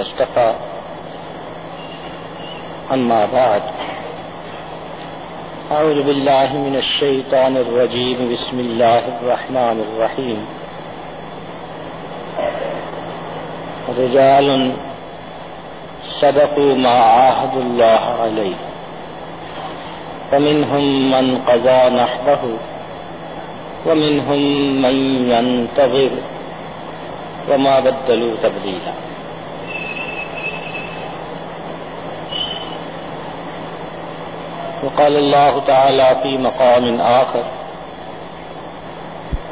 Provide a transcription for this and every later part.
اصطفى. أما بعد أعوذ بالله من الشيطان الرجيم. بسم الله الرحمن الرحيم. رجال صدقوا ما عاهد الله عليه. فمنهم من قضى نحبه ومنهم من ينتظر وما بدلوا تبديلا. وقال الله تعالى في مقام آخر.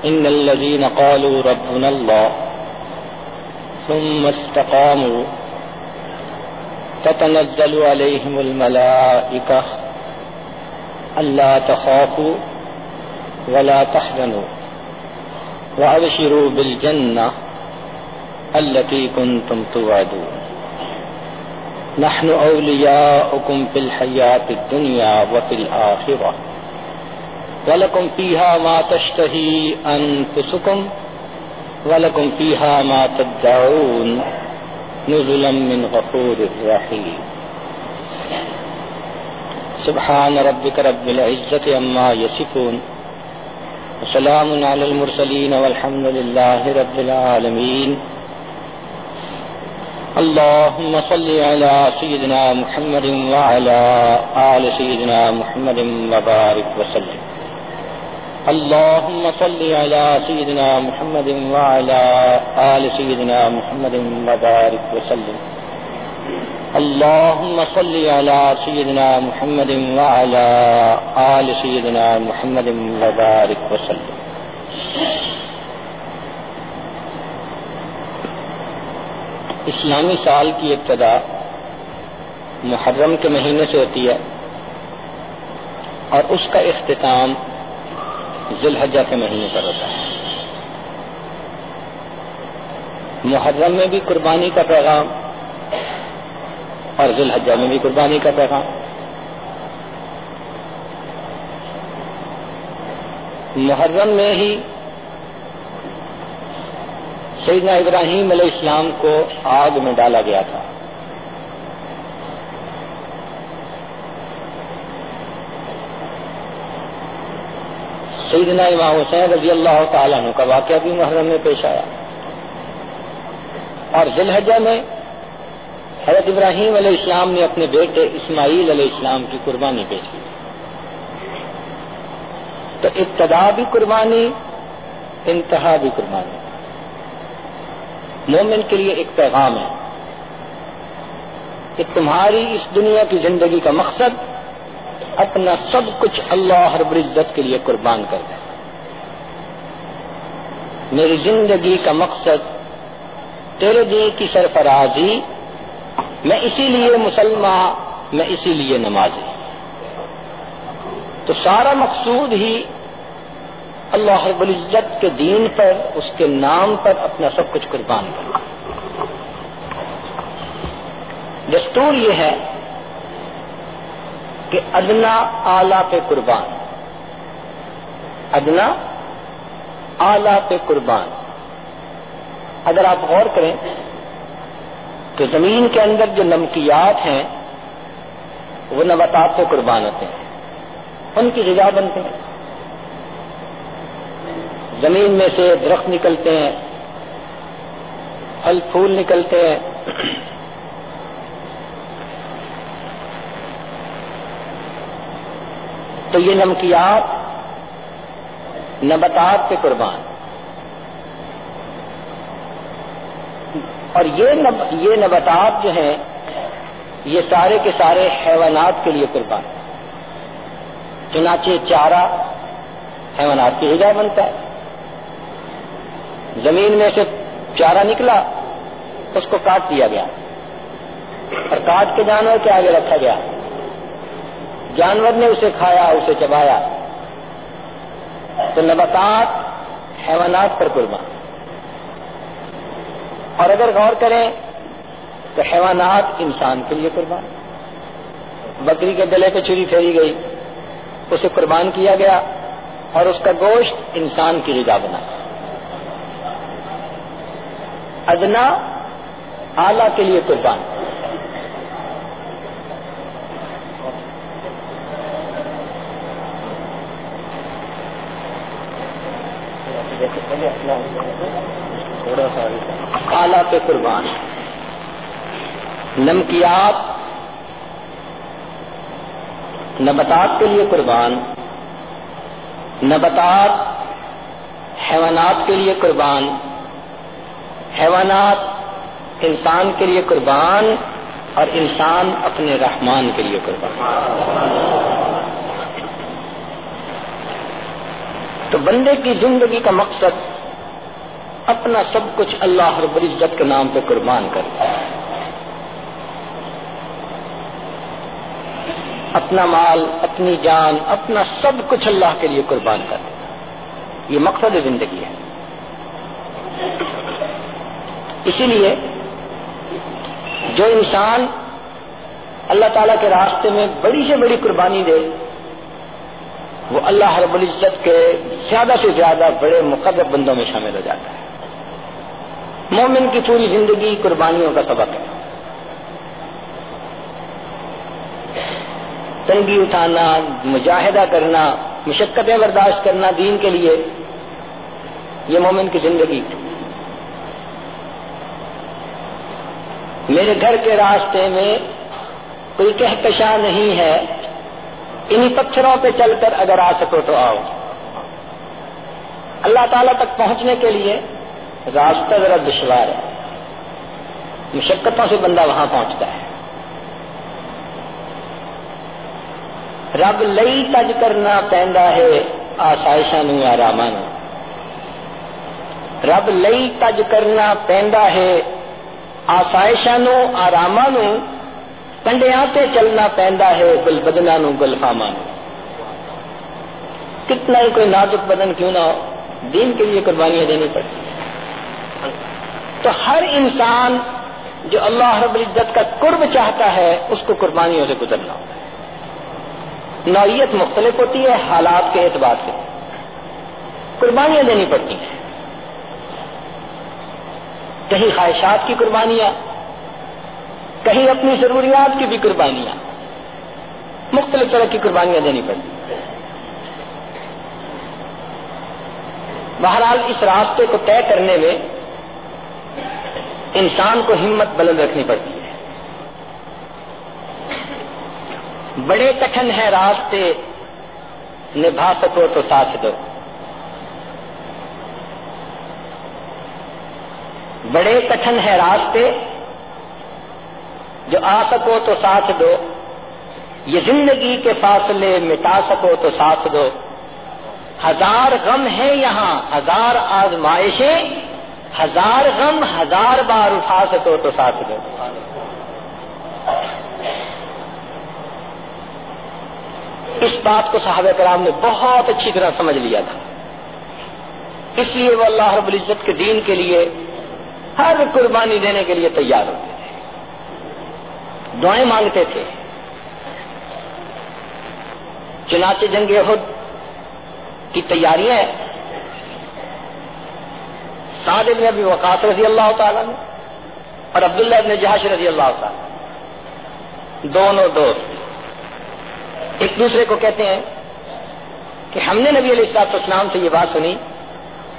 إن الذين قالوا ربنا الله ثم استقاموا تتنزل عليهم الملائكة ألا تخافوا ولا تحزنوا وأبشروا بالجنة التي كنتم توعدون. نحن أولياؤكم في الحياة الدنيا وفي الآخرة. ولكم فيها ما تشتهي أنفسكم ولكم فيها ما تدعون نزلا من غفور رحيم. سبحان ربك رب العزة عما يصفون وسلام على المرسلين والحمد لله رب العالمين. اللهم صل على سيدنا محمد وعلى آل سيدنا محمد وبارك وسلم. اللهم صل على سيدنا محمد وعلى آل سيدنا محمد وبارك وسلم. اللهم صل على سيدنا محمد وعلى آل سيدنا محمد وبارك وسلم. اسلامی سال کی ابتدا محرم کے مہینے سے ہوتی ہے اور اس کا اختتام ذوالحجہ کے مہینے پر ہوتا ہے۔ محرم میں بھی قربانی کا پیغام اور ذوالحجہ میں بھی قربانی کا پیغام۔ محرم میں ہی سیدنا ابراہیم علیہ السلام کو آگ میں ڈالا گیا تھا۔ سیدنا امام حسین رضی اللہ تعالیٰ عنہ کا واقعہ بھی محرم میں پیش آیا۔ اور ذلحجہ میں حضرت ابراہیم علیہ السلام نے اپنے بیٹے اسماعیل علیہ السلام کی قربانی پیش کی۔ تو ابتدا بھی قربانی، انتہا بھی قربانی۔ مومن کے لیے ایک پیغام ہے کہ تمہاری اس دنیا کی زندگی کا مقصد اپنا سب کچھ اللہ رب العزت کے لیے قربان کر دیں میری زندگی کا مقصد تیرے دین کی سرفرازی، میں اسی لیے مسلمان میں اسی لیے نمازی۔ تو سارا مقصود ہی اللہ رب العزت کے دین پر، اس کے نام پر اپنا سب کچھ قربان کرنا دستور یہ ہے کہ ادنا آلہ پہ قربان۔ ادنا آلہ پہ قربان۔ اگر آپ غور کریں تو زمین کے اندر جو نمکیات ہیں، وہ نباتات پہ قربان ہوتے ہیں۔ ان کی غذا بنتے ہیں۔ زمین میں سے درخت نکلتے ہیں، پھل پھول نکلتے ہیں۔ تو یہ نمکیات نباتات کے قربان۔ اور یہ نب... یہ نباتات جو ہیں، یہ سارے کے سارے حیوانات کے لیے قربان۔ چنانچہ چارہ حیوانات کی غذا بنتا ہے۔ زمین میں سے چارہ نکلا، اس کو کاٹ دیا گیا۔ اور کاٹ کے جانور کے آگے رکھا گیا۔ جانور نے اسے کھایا، اسے چبایا۔ تو نباتات، حیوانات پر قربان۔ اور اگر غور کریں، تو حیوانات انسان کے لیے قربان۔ بکری کے گلے پہ چھری پھیری گئی، اسے قربان کیا گیا اور اس کا گوشت انسان کی غذا بنا۔ ادنا اعلی کے لیے قربان۔ اعلی پہ قربان۔ نمکیات نباتات کے لیے قربان۔ نباتات حیوانات کے لیے قربان۔ حیوانات انسان کے لیے قربان اور انسان اپنے رحمان کے لیے قربان۔ تو بندے کی زندگی کا مقصد اپنا سب کچھ اللہ رب العزت کے نام پہ قربان کر اپنا مال، اپنی جان، اپنا سب کچھ اللہ کے لیے قربان کر یہ مقصد زندگی ہے۔ اسی لیے جو انسان اللہ تعالی کے راستے میں بڑی سے بڑی قربانی دے، وہ اللہ رب العزت کے زیادہ سے زیادہ بڑے مقدر بندوں میں شامل ہو جاتا ہے۔ مومن کی پوری زندگی قربانیوں کا سبق ہے۔ تنگی اٹھانا، مجاہدہ کرنا، مشقتیں برداشت کرنا دین کے لیے، یہ مومن کی زندگی میرے گھر کے راستے میں کوئی کہکشاں نہیں ہے، انہی پتھروں پہ چل کر اگر آ سکو تو آؤ۔ اللہ تعالی تک پہنچنے کے لیے راستہ ذرا دشوار ہے۔ مشقتوں سے بندہ وہاں پہنچتا ہے۔ رب لئی تج کرنا پہنتا ہے آسائشا نو آرام رب لئی تج کرنا پہنتا ہے آسائشا نو آرام کنڈیا تے چلنا پہنتا ہے گل بدنا نو گلفاما نو کتنا ہی کوئی نازک بدن کیوں نہ ہو، دین کے لیے قربانیاں دینی پڑتی تو ہر انسان جو اللہ رب العزت کا قرب چاہتا ہے، اس کو قربانیوں سے گزرنا ہوتا ہے۔ نوعیت مختلف ہوتی ہے، حالات کے اعتبار سے۔ قربانیاں دینی پڑتی ہیں۔ کہیں خواہشات کی قربانیاں، کہیں اپنی ضروریات کی بھی قربانیاں۔ مختلف طرح کی قربانیاں دینی پڑتی۔ بہرحال اس راستے کو طے کرنے میں انسان کو ہمت بلند رکھنی پڑتی ہے۔ بڑے کٹھن ہے راستے، نبھا سکو تو ساتھ دو۔ بڑے کٹھن ہے راستے، جو آ سکو تو ساتھ دو، یہ زندگی کے فاصلے مٹا سکو تو ساتھ دو۔ ہزار غم ہے یہاں، ہزار آزمائشیں، ہزار غم، ہزار بار اٹھا سکو تو ساتھ دو۔ اس بات کو صحابہ کرام نے بہت اچھی طرح سمجھ لیا تھا۔ اس لیے وہ اللہ رب العزت کے دین کے لیے ہر قربانی دینے کے لیے تیار ہوتے تھے۔ دعائیں مانگتے تھے۔ چنانچہ جنگ خود کی تیاریاں سعد ابن ابی وقاص رضی اللہ تعالیٰ نے اور عبداللہ ابن جہاش رضی اللہ تعالیٰ دونوں دوست ایک دوسرے کو کہتے ہیں کہ ہم نے نبی علیہ السلاط اسلام سے یہ بات سنی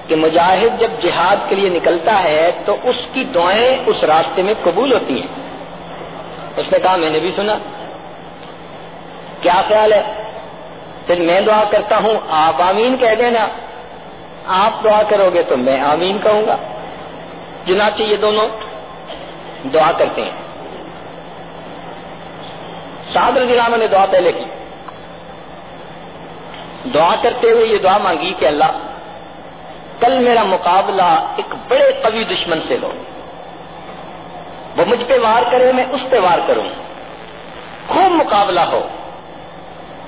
کہ مجاہد جب جہاد کے لیے نکلتا ہے تو اس کی دعائیں اس راستے میں قبول ہوتی ہیں۔ اس نے کہا، میں نے بھی سنا۔ کیا خیال ہے؟ پھر میں دعا کرتا ہوں، آپ آمین کہہ دینا۔ آپ دعا کرو گے تو میں آمین کہوں گا۔ چنانچہ یہ دونوں دعا کرتے ہیں۔ سعد رضی اللہ نے دعا پہلے کی۔ دعا کرتے ہوئے یہ دعا مانگی کہ اللہ کل میرا مقابلہ ایک بڑے قوی دشمن سے لو۔ وہ مجھ پہ وار کرے، میں اس پہ وار کروں۔ خوب مقابلہ ہو۔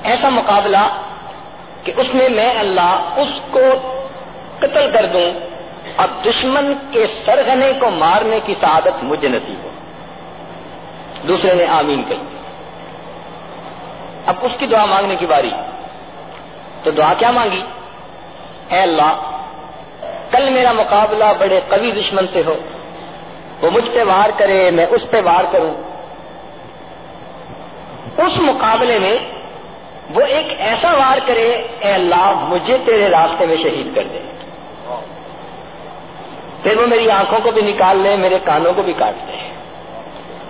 ایسا مقابلہ کہ اس میں میں اللہ اس کو قتل کر دوں اور دشمن کے سرگنے کو مارنے کی سعادت مجھے نصیب ہو۔ دوسرے نے آمین کہی۔ اب اس کی دعا مانگنے کی باری۔ تو دعا کیا مانگی؟ اے اللہ کل میرا مقابلہ بڑے قوی دشمن سے ہو۔ وہ مجھ پہ وار کرے، میں اس پہ وار کروں۔ اس مقابلے میں وہ ایک ایسا وار کرے، اے اللہ، مجھے تیرے راستے میں شہید کر دے۔ پھر وہ میری آنکھوں کو بھی نکال لے، میرے کانوں کو بھی کاٹ دے۔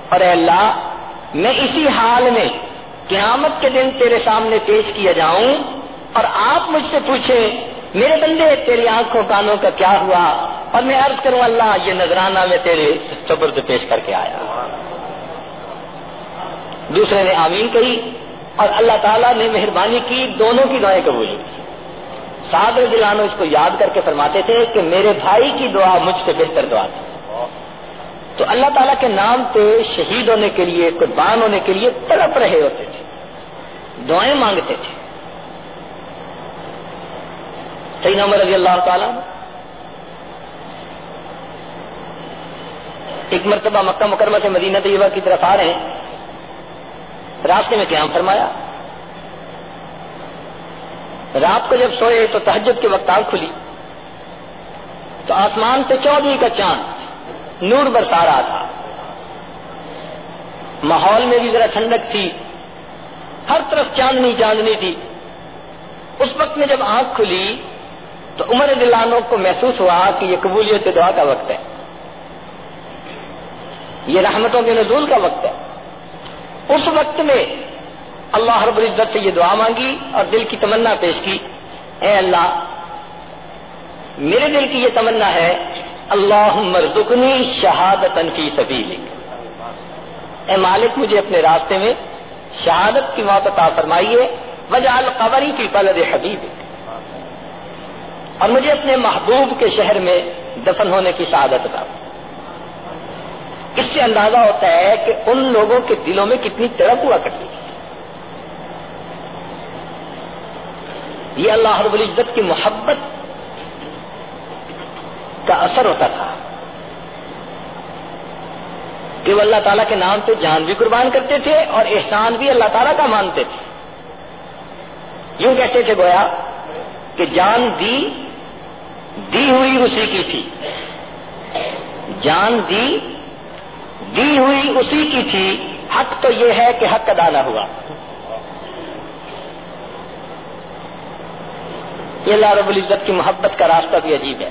اور اے اللہ، میں اسی حال میں قیامت کے دن تیرے سامنے پیش کیا جاؤں اور آپ مجھ سے پوچھیں میرے بندے، تیری آنکھوں کانوں کا کیا ہوا؟ اور میں عرض کروں، اللہ یہ نذرانہ میں تیرے سبر سے پیش کر کے آیا۔ دوسرے نے آمین کہی اور اللہ تعالیٰ نے مہربانی کی، دونوں کی دعائیں قبول کی سعد دلانو اس کو یاد کر کے فرماتے تھے کہ میرے بھائی کی دعا مجھ سے بہتر دعا تھی۔ تو اللہ تعالیٰ کے نام پہ شہید ہونے کے لیے، قربان ہونے کے لیے تڑپ رہے ہوتے تھے۔ دعائیں مانگتے تھے۔ صحیح نمبر رضی اللہ تعالیٰ ایک مرتبہ مکہ مکرمہ سے مدینہ طیبہ کی طرف آ رہے ہیں۔ راستے میں قیام فرمایا۔ رات کو جب سوئے تو تحجد کے وقت آگ کھلی۔ تو آسمان پہ چودویں کا چاند نور برسا رہا تھا۔ ماحول میں بھی ذرا ٹھنڈک تھی۔ ہر طرف چاندنی چاندنی تھی۔ اس وقت میں جب آنکھ کھلی تو عمر دلانوں کو محسوس ہوا کہ یہ قبولیت دعا کا وقت ہے۔ یہ رحمتوں کے نزول کا وقت ہے۔ اس وقت میں اللہ رب العزت سے یہ دعا مانگی اور دل کی تمنا پیش کی۔ اے اللہ، میرے دل کی یہ تمنا ہے اللہ مرزکنی شہادت کی سبھی اے مالک، مجھے اپنے راستے میں شہادت کی موت عطا فرمائیے۔ وجہ القبری کی بلد حبیب اور مجھے اپنے محبوب کے شہر میں دفن ہونے کی سعادت عطا اس سے اندازہ ہوتا ہے کہ ان لوگوں کے دلوں میں کتنی تڑپ ہوا کرتی تھی۔ یہ اللہ رب العزت کی محبت کا اثر ہوتا تھا۔ کہ وہ اللہ تعالیٰ کے نام پہ جان بھی قربان کرتے تھے اور احسان بھی اللہ تعالیٰ کا مانتے تھے۔ یوں کہتے تھے گویا کہ جان دی دی ہوئی اسی کی تھی۔ جان دی دی ہوئی اسی کی تھی۔ حق تو یہ ہے کہ حق ادا نہ ہوا۔ یہ اللہ رب العزت کی محبت کا راستہ بھی عجیب ہے۔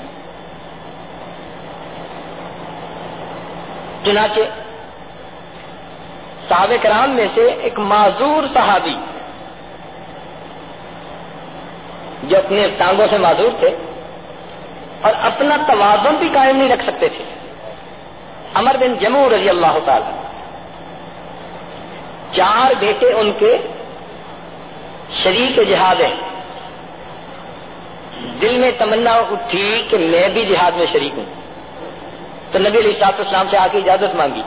چنانچہ صحابہ کرام میں سے ایک معذور صحابی جو اپنے ٹانگوں سے معذور تھے۔ اور اپنا توازن بھی قائم نہیں رکھ سکتے تھے۔ امر بن جمو رضی اللہ تعالی چار بیٹے ان کے شریک جہاد ہیں۔ دل میں تمنا اٹھی کہ میں بھی جہاد میں شریک ہوں۔ تو نبی علیہ صاحب اسلام سے آ کے اجازت مانگی۔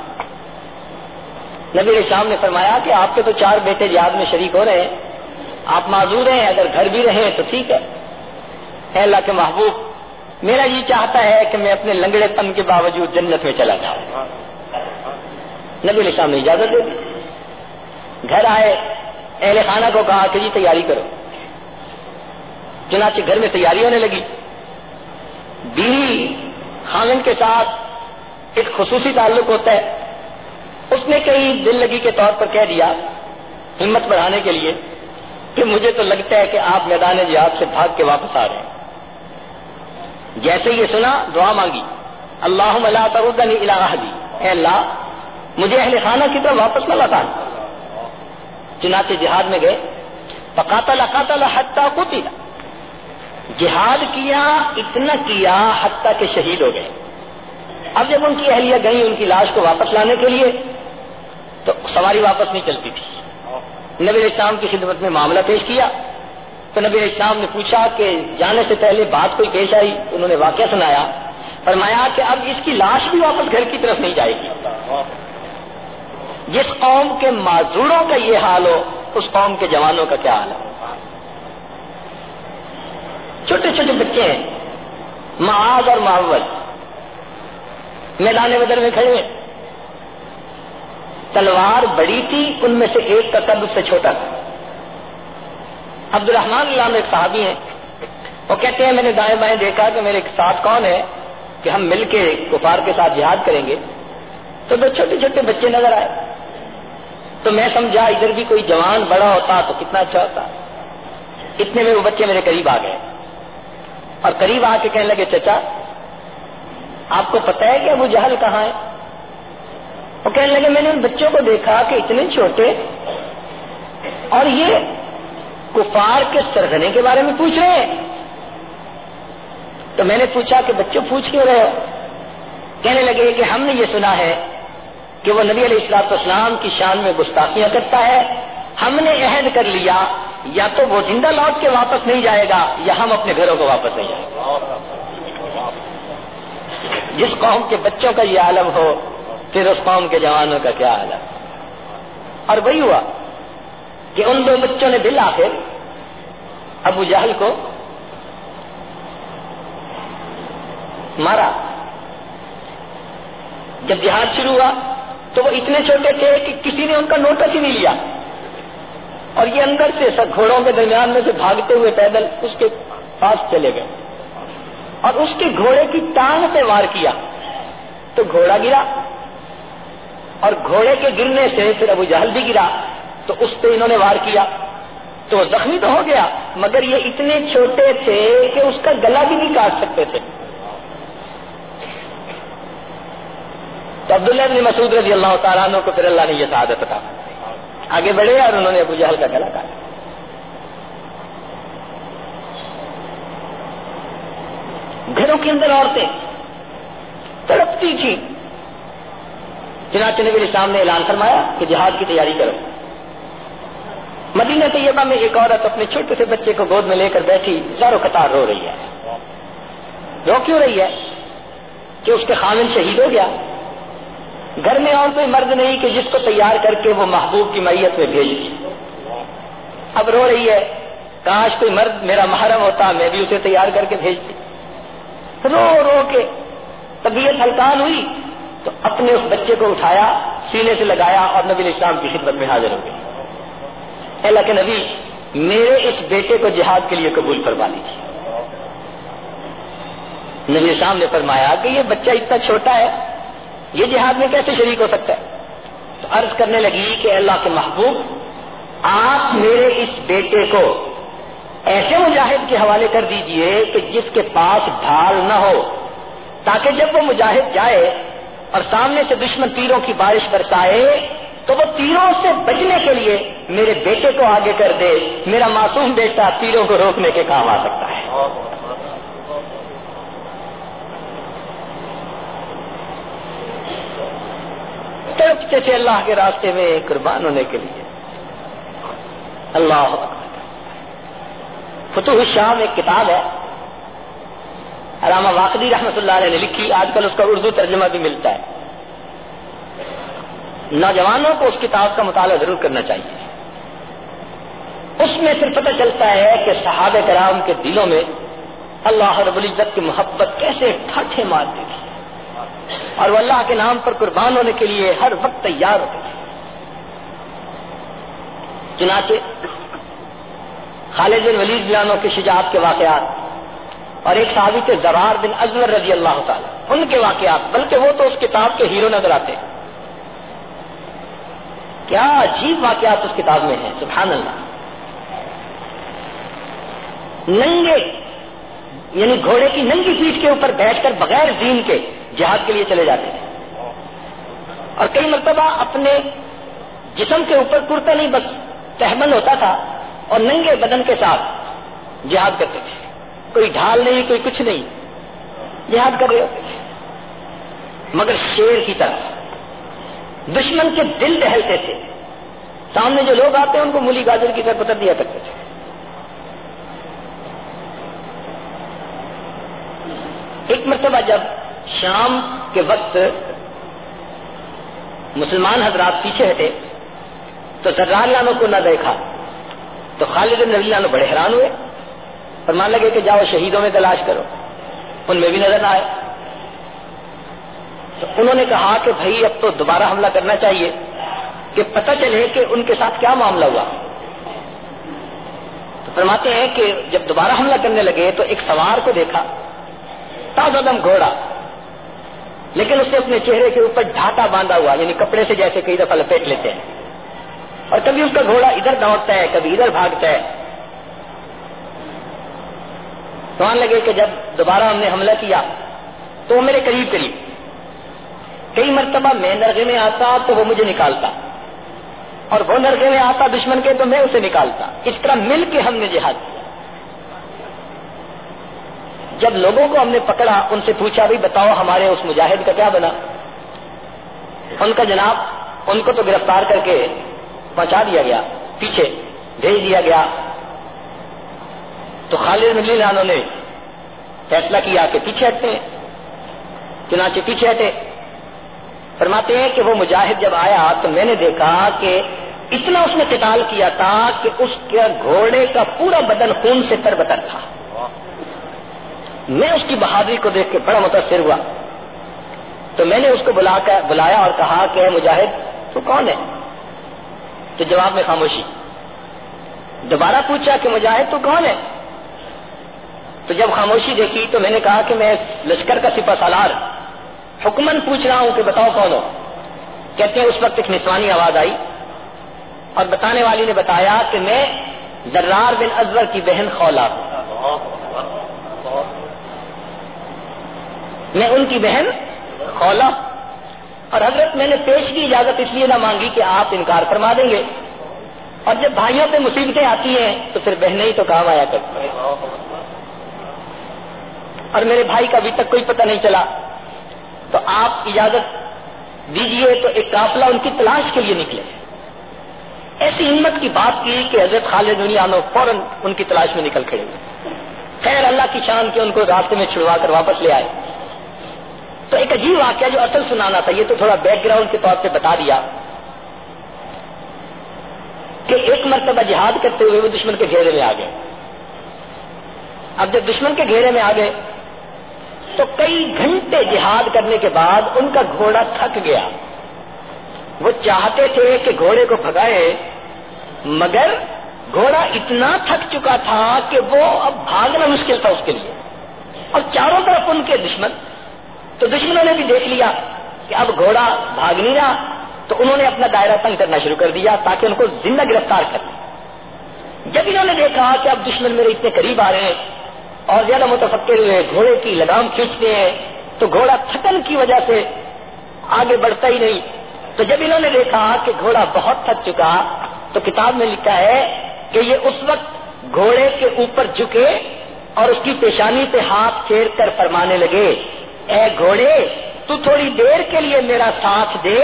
نبی علیہ السلام نے فرمایا کہ آپ کے تو چار بیٹے جہاد میں شریک ہو رہے ہیں۔ آپ معذور ہیں، اگر گھر بھی رہے تو ٹھیک ہے۔ اے اللہ کے محبوب میرا یہ چاہتا ہے کہ میں اپنے لنگڑے تن کے باوجود جنت میں چلا جاؤں۔ نبی علیہ السلام نے اجازت دے دی۔ گھر آئے، اہل خانہ کو کہا کہ جی تیاری کرو۔ چنانچہ گھر میں تیاری ہونے لگی۔ بیوی خامن کے ساتھ ایک خصوصی تعلق ہوتا ہے۔ اس نے کئی دل لگی کے طور پر کہہ دیا ہمت بڑھانے کے لیے کہ مجھے تو لگتا ہے کہ آپ میدان جہاد سے بھاگ کے واپس آ رہے ہیں۔ جیسے یہ سنا، دعا مانگی۔ اللہ اللہ تردنی الہ دی اے اللہ، مجھے اہل خانہ کی طرف واپس نہ لوٹا۔ چنانچہ جہاد میں گئے۔ پکاتا لکاتا حتیٰ کوتی جہاد کیا، اتنا کیا حتیٰ کہ شہید ہو گئے۔ اب جب ان کی اہلیہ گئی ان کی لاش کو واپس لانے کے لیے، تو سواری واپس نہیں چلتی تھی۔ نبی السلام کی خدمت میں معاملہ پیش کیا۔ تو نبی السلام نے پوچھا کہ جانے سے پہلے بات کوئی پیش آئی؟ انہوں نے واقعہ سنایا، فرمایا کہ اب اس کی لاش بھی واپس گھر کی طرف نہیں جائے گی۔ جس قوم کے معذوروں کا یہ حال ہو، اس قوم کے جوانوں کا کیا حال ہے؟ چھوٹے چھوٹے بچے ہیں، معاذ اور محبت میدان بدر میں کھڑے ہیں تلوار بڑی تھی، ان میں سے ایک کا قد اس سے چھوٹا تھا۔ عبد الرحمان اللہ میں ایک صحابی ہیں۔ وہ کہتے ہیں، میں نے دائیں بائیں دیکھا کہ میرے ساتھ کون ہے کہ ہم مل کے کفار کے ساتھ جہاد کریں گے۔ تو دو چھوٹے چھوٹے بچے نظر آئے۔ تو میں سمجھا، ادھر بھی کوئی جوان بڑا ہوتا تو کتنا اچھا ہوتا۔ اتنے میں وہ بچے میرے قریب آ گئے۔ اور قریب آ کے کہنے لگے، چچا، آپ کو پتا ہے کہ ابو جہل کہاں ہے؟ وہ کہنے لگے، میں نے ان بچوں کو دیکھا کہ اتنے چھوٹے اور یہ کفار کے سرگنے کے بارے میں پوچھ رہے ہیں۔ تو میں نے پوچھا کہ بچوں، پوچھ کیوں رہے ہو؟ کہنے لگے کہ ہم نے یہ سنا ہے کہ وہ نبی علیہ السلاط اسلام کی شان میں گستاخیاں کرتا ہے۔ ہم نے عہد کر لیا، یا تو وہ زندہ لوٹ کے واپس نہیں جائے گا، یا ہم اپنے گھروں کو واپس نہیں جائیں گے۔ جس قوم کے بچوں کا یہ عالم ہو، پھر اس قوم کے جوانوں کا کیا عالم؟ اور وہی ہوا۔ کہ ان دو بچوں نے دل آخر ابو جہل کو مارا۔ جب جہاد شروع ہوا تو وہ اتنے چھوٹے تھے کہ کسی نے ان کا نوٹس ہی نہیں لیا۔ اور یہ اندر سے گھوڑوں کے درمیان میں سے بھاگتے ہوئے پیدل اس کے پاس چلے گئے۔ اور اس کے گھوڑے کی ٹانگ پہ وار کیا۔ تو گھوڑا گرا اور گھوڑے کے گرنے سے پھر ابو جہل بھی گرا۔ تو اس پہ انہوں نے وار کیا۔ تو زخمی تو ہو گیا، مگر یہ اتنے چھوٹے تھے کہ اس کا گلا بھی نہیں کاٹ سکتے تھے۔ تو عبداللہ بن مسعود رضی اللہ تعالیٰ عنہ کو پھر اللہ نے یہ سعادت عطا آگے بڑھے اور انہوں نے ابو جہل کا گلا کاٹا۔ گھروں کے اندر عورتیں تڑپتی تھی چنانچہ نبی السلام نے اعلان فرمایا کہ جہاد کی تیاری کرو۔ مدینہ طیبہ میں ایک عورت اپنے چھوٹے سے بچے کو گود میں لے کر بیٹھی زارو قطار رو رہی ہے۔ رو کیوں رہی ہے؟ کہ اس کے خامن شہید ہو گیا۔ گھر میں اور کوئی مرد نہیں کہ جس کو تیار کر کے وہ محبوب کی میت میں بھیج دی۔ اب رو رہی ہے۔ کاش کوئی مرد میرا محرم ہوتا، میں بھی اسے تیار کر کے بھیجتی۔ رو رو کے طبیعت ہلکان ہوئی تو اپنے اس بچے کو اٹھایا، سینے سے لگایا اور نبی اسلام کی خدمت میں حاضر ہو گئی۔ اللہ کے نبی، میرے اس بیٹے کو جہاد کے لیے قبول کروا لیجیے نبی اسلام نے فرمایا کہ یہ بچہ اتنا چھوٹا ہے، یہ جہاد میں کیسے شریک ہو سکتا ہے؟ تو عرض کرنے لگی کہ اللہ کے محبوب، آپ میرے اس بیٹے کو ایسے مجاہد کے حوالے کر دیجیے کہ جس کے پاس ڈھال نہ ہو، تاکہ جب وہ مجاہد جائے اور سامنے سے دشمن تیروں کی بارش برسائے تو وہ تیروں سے بچنے کے لیے میرے بیٹے کو آگے کر دے، میرا معصوم بیٹا تیروں کو روکنے کے کام آ سکتا ہے۔ تڑپتے تھے اللہ کے راستے میں قربان ہونے کے لیے۔ اللہ فتح شام ایک کتاب ہے۔ علامہ واقعی رحمۃ اللہ علیہ نے لکھی، آج کل اس کا اردو ترجمہ بھی ملتا ہے۔ نوجوانوں کو اس کتاب کا مطالعہ ضرور کرنا چاہیے۔ اس میں پھر پتہ چلتا ہے کہ صحابہ کرام کے دلوں میں اللہ رب العزت کی محبت کیسے ٹھاٹھے مارتی تھی اور وہ اللہ کے نام پر قربان ہونے کے لیے ہر وقت تیار ہوتے تھے۔ چنانچہ خالد بن ولید جانوں کے شجاعت کے واقعات اور ایک صحابی کے زرار بن ازور رضی اللہ تعالی، ان کے واقعات، بلکہ وہ تو اس کتاب کے ہیرو نظر آتے۔ ہیں کیا عجیب واقعات اس کتاب میں ہیں سبحان اللہ۔ ننگے یعنی گھوڑے کی ننگی سیٹ کے اوپر بیٹھ کر بغیر زین کے جہاد کے لیے چلے جاتے تھے۔ اور کئی مرتبہ اپنے جسم کے اوپر کرتا نہیں، بس تہمن ہوتا تھا اور ننگے بدن کے ساتھ جہاد کرتے تھے۔ کوئی ڈھال نہیں، کوئی کچھ نہیں، جہاد کر رہے ہوتے تھے۔ مگر شیر کی طرح۔ دشمن کے دل دہلتے تھے۔ سامنے جو لوگ آتے ہیں، ان کو مولی گاجر کی طرف پتر دیا کرتے تھے۔ ایک مرتبہ جب شام کے وقت مسلمان حضرات پیچھے ہٹے، تو سرار لانو کو نہ دیکھا۔ تو خالد نبی لانو بڑے حیران ہوئے۔ اور مان لگے کہ جاؤ، شہیدوں میں تلاش کرو۔ ان میں بھی نظر نہ آئے۔ تو انہوں نے کہا کہ بھائی اب تو دوبارہ حملہ کرنا چاہیے کہ پتہ چلے کہ ان کے ساتھ کیا معاملہ ہوا۔ تو فرماتے ہیں کہ جب دوبارہ حملہ کرنے لگے تو ایک سوار کو دیکھا، تازہ دم گھوڑا، لیکن اس نے اپنے چہرے کے اوپر ڈھاٹا باندھا ہوا یعنی کپڑے سے جیسے کئی دفعہ لپیٹ لیتے ہیں۔ اور کبھی اس کا گھوڑا ادھر دوڑتا ہے، کبھی ادھر بھاگتا ہے۔ تو لگے کہ جب دوبارہ ہم نے حملہ کیا تو وہ میرے قریب قریب کئی مرتبہ میں نرغے میں آتا تو وہ مجھے نکالتا اور وہ نرغے میں آتا دشمن کے تو میں اسے نکالتا اس طرح مل کے ہم نے جہاد کیا۔ جب لوگوں کو ہم نے پکڑا، ان سے پوچھا، بھائی بتاؤ ہمارے اس مجاہد کا کیا بنا؟ ان کا جناب، ان کو تو گرفتار کر کے پہنچا دیا گیا، پیچھے بھیج دیا گیا۔ تو خالد ملی لانوں نے فیصلہ کیا کہ پیچھے ہٹتے ہیں۔ چنانچہ پیچھے ہٹے۔ فرماتے ہیں کہ وہ مجاہد جب آیا تو میں نے دیکھا کہ اتنا اس نے قتال کیا تھا کہ اس کے گھوڑے کا پورا بدن خون سے تر بتر تھا۔ میں اس کی بہادری کو دیکھ کے بڑا متاثر ہوا۔ تو میں نے اس کو بلا کر بلایا اور کہا کہ مجاہد، تو کون ہے؟ تو جواب میں خاموشی۔ دوبارہ پوچھا کہ مجاہد، تو کون ہے؟ تو جب خاموشی دیکھی تو میں نے کہا کہ میں لشکر کا سپا سالار حکمن پوچھ رہا ہوں کہ بتاؤ کون ہو؟ کہتے ہیں، اس وقت ایک نسوانی آواز آئی اور بتانے والی نے بتایا کہ میں ذرار بن ازور کی بہن خولا میں ان کی بہن خولا اور حضرت، میں نے پیش کی اجازت اس لیے نہ مانگی کہ آپ انکار فرما دیں گے۔ اور جب بھائیوں پہ مصیبتیں آتی ہیں تو پھر بہنیں ہی تو کام آیا کرتی ہیں۔ اور میرے بھائی کا ابھی تک کوئی پتہ نہیں چلا۔ تو آپ اجازت دیجیے تو ایک قافلہ ان کی تلاش کے لیے نکلے۔ ایسی ہمت کی بات کی کہ حضرت خالد دنیا میں فوراً ان کی تلاش میں نکل کھڑے۔ ہوئے خیر، اللہ کی شان کے ان کو راستے میں چھڑوا کر واپس لے آئے۔ تو ایک عجیب واقعہ جو اصل سنانا تھا، یہ تو تھوڑا بیک گراؤنڈ کے طور پہ بتا دیا کہ ایک مرتبہ جہاد کرتے ہوئے وہ دشمن کے گھیرے میں آ گئے۔ اب جب دشمن کے گھیرے میں آ گئے تو کئی گھنٹے جہاد کرنے کے بعد ان کا گھوڑا تھک گیا۔ وہ چاہتے تھے کہ گھوڑے کو بھگائے، مگر گھوڑا اتنا تھک چکا تھا کہ وہ اب بھاگنا مشکل تھا اس کے لیے۔ اور چاروں طرف ان کے دشمن، تو دشمنوں نے بھی دیکھ لیا کہ اب گھوڑا بھاگ نہیں رہا، تو انہوں نے اپنا دائرہ تنگ کرنا شروع کر دیا تاکہ ان کو زندہ گرفتار کر لیں جب انہوں نے دیکھا کہ اب دشمن میرے اتنے قریب آ رہے ہیں اور زیادہ متفقر ہوئے گھوڑے کی لگام کھینچتے ہیں تو گھوڑا تھکن کی وجہ سے آگے بڑھتا ہی نہیں۔ تو جب انہوں نے دیکھا کہ گھوڑا بہت تھک چکا تو کتاب میں لکھا ہے کہ یہ اس وقت گھوڑے کے اوپر جھکے اور اس کی پیشانی پہ ہاتھ پھیر کر فرمانے لگے اے گھوڑے تو تھوڑی دیر کے لیے میرا ساتھ دے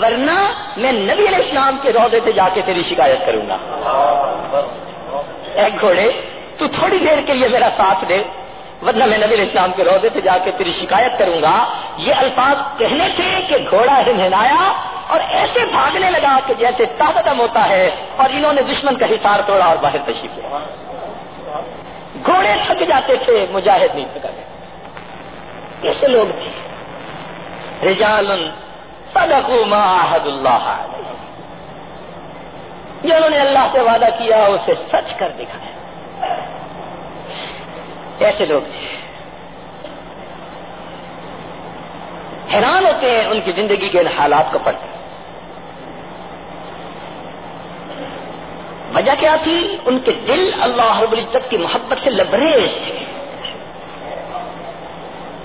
ورنہ میں نبی علیہ السلام کے روزے پہ جا کے تیری شکایت کروں گا۔ اے گھوڑے تو تھوڑی دیر کے لیے میرا ساتھ دے، ورنہ میں نبی علیہ السلام کے روزے پہ جا کے تیری شکایت کروں گا۔ یہ الفاظ کہنے تھے کہ گھوڑا ہنایا اور ایسے بھاگنے لگا کہ جیسے تاختم ہوتا ہے اور انہوں نے دشمن کا حصار توڑا اور باہر تشریف کیا گھوڑے تھک جاتے تھے، مجاہد نہیں تھکا گئے کیسے لوگ تھے۔ رجال صدقوا ما عہد اللہ علیہ۔ جنہوں نے اللہ سے وعدہ کیا، اسے سچ کر دکھایا۔ ایسے لوگ تھے حیران ہوتے ہیں ان کی زندگی کے ان حالات کو پڑھ کر۔ وجہ کیا تھی؟ ان کے دل اللہ رب العزت کی محبت سے لبریز تھے۔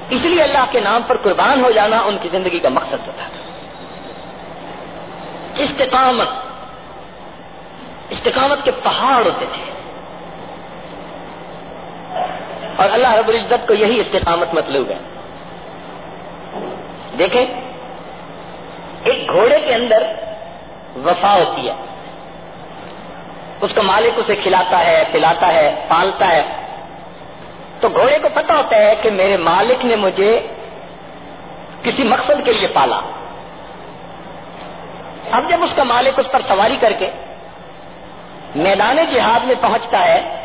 اس لیے اللہ کے نام پر قربان ہو جانا ان کی زندگی کا مقصد ہوتا تھا۔ استقامت۔ استقامت کے پہاڑ ہوتے تھے۔ اور اللہ رب العزت کو یہی استقامت مطلوب ہے۔ دیکھیں، ایک گھوڑے کے اندر وفا ہوتی ہے۔ اس کا مالک اسے کھلاتا ہے، پلاتا ہے، پالتا ہے۔ تو گھوڑے کو پتا ہوتا ہے کہ میرے مالک نے مجھے کسی مقصد کے لیے پالا۔ اب جب اس کا مالک اس پر سواری کر کے میدان جہاد میں پہنچتا ہے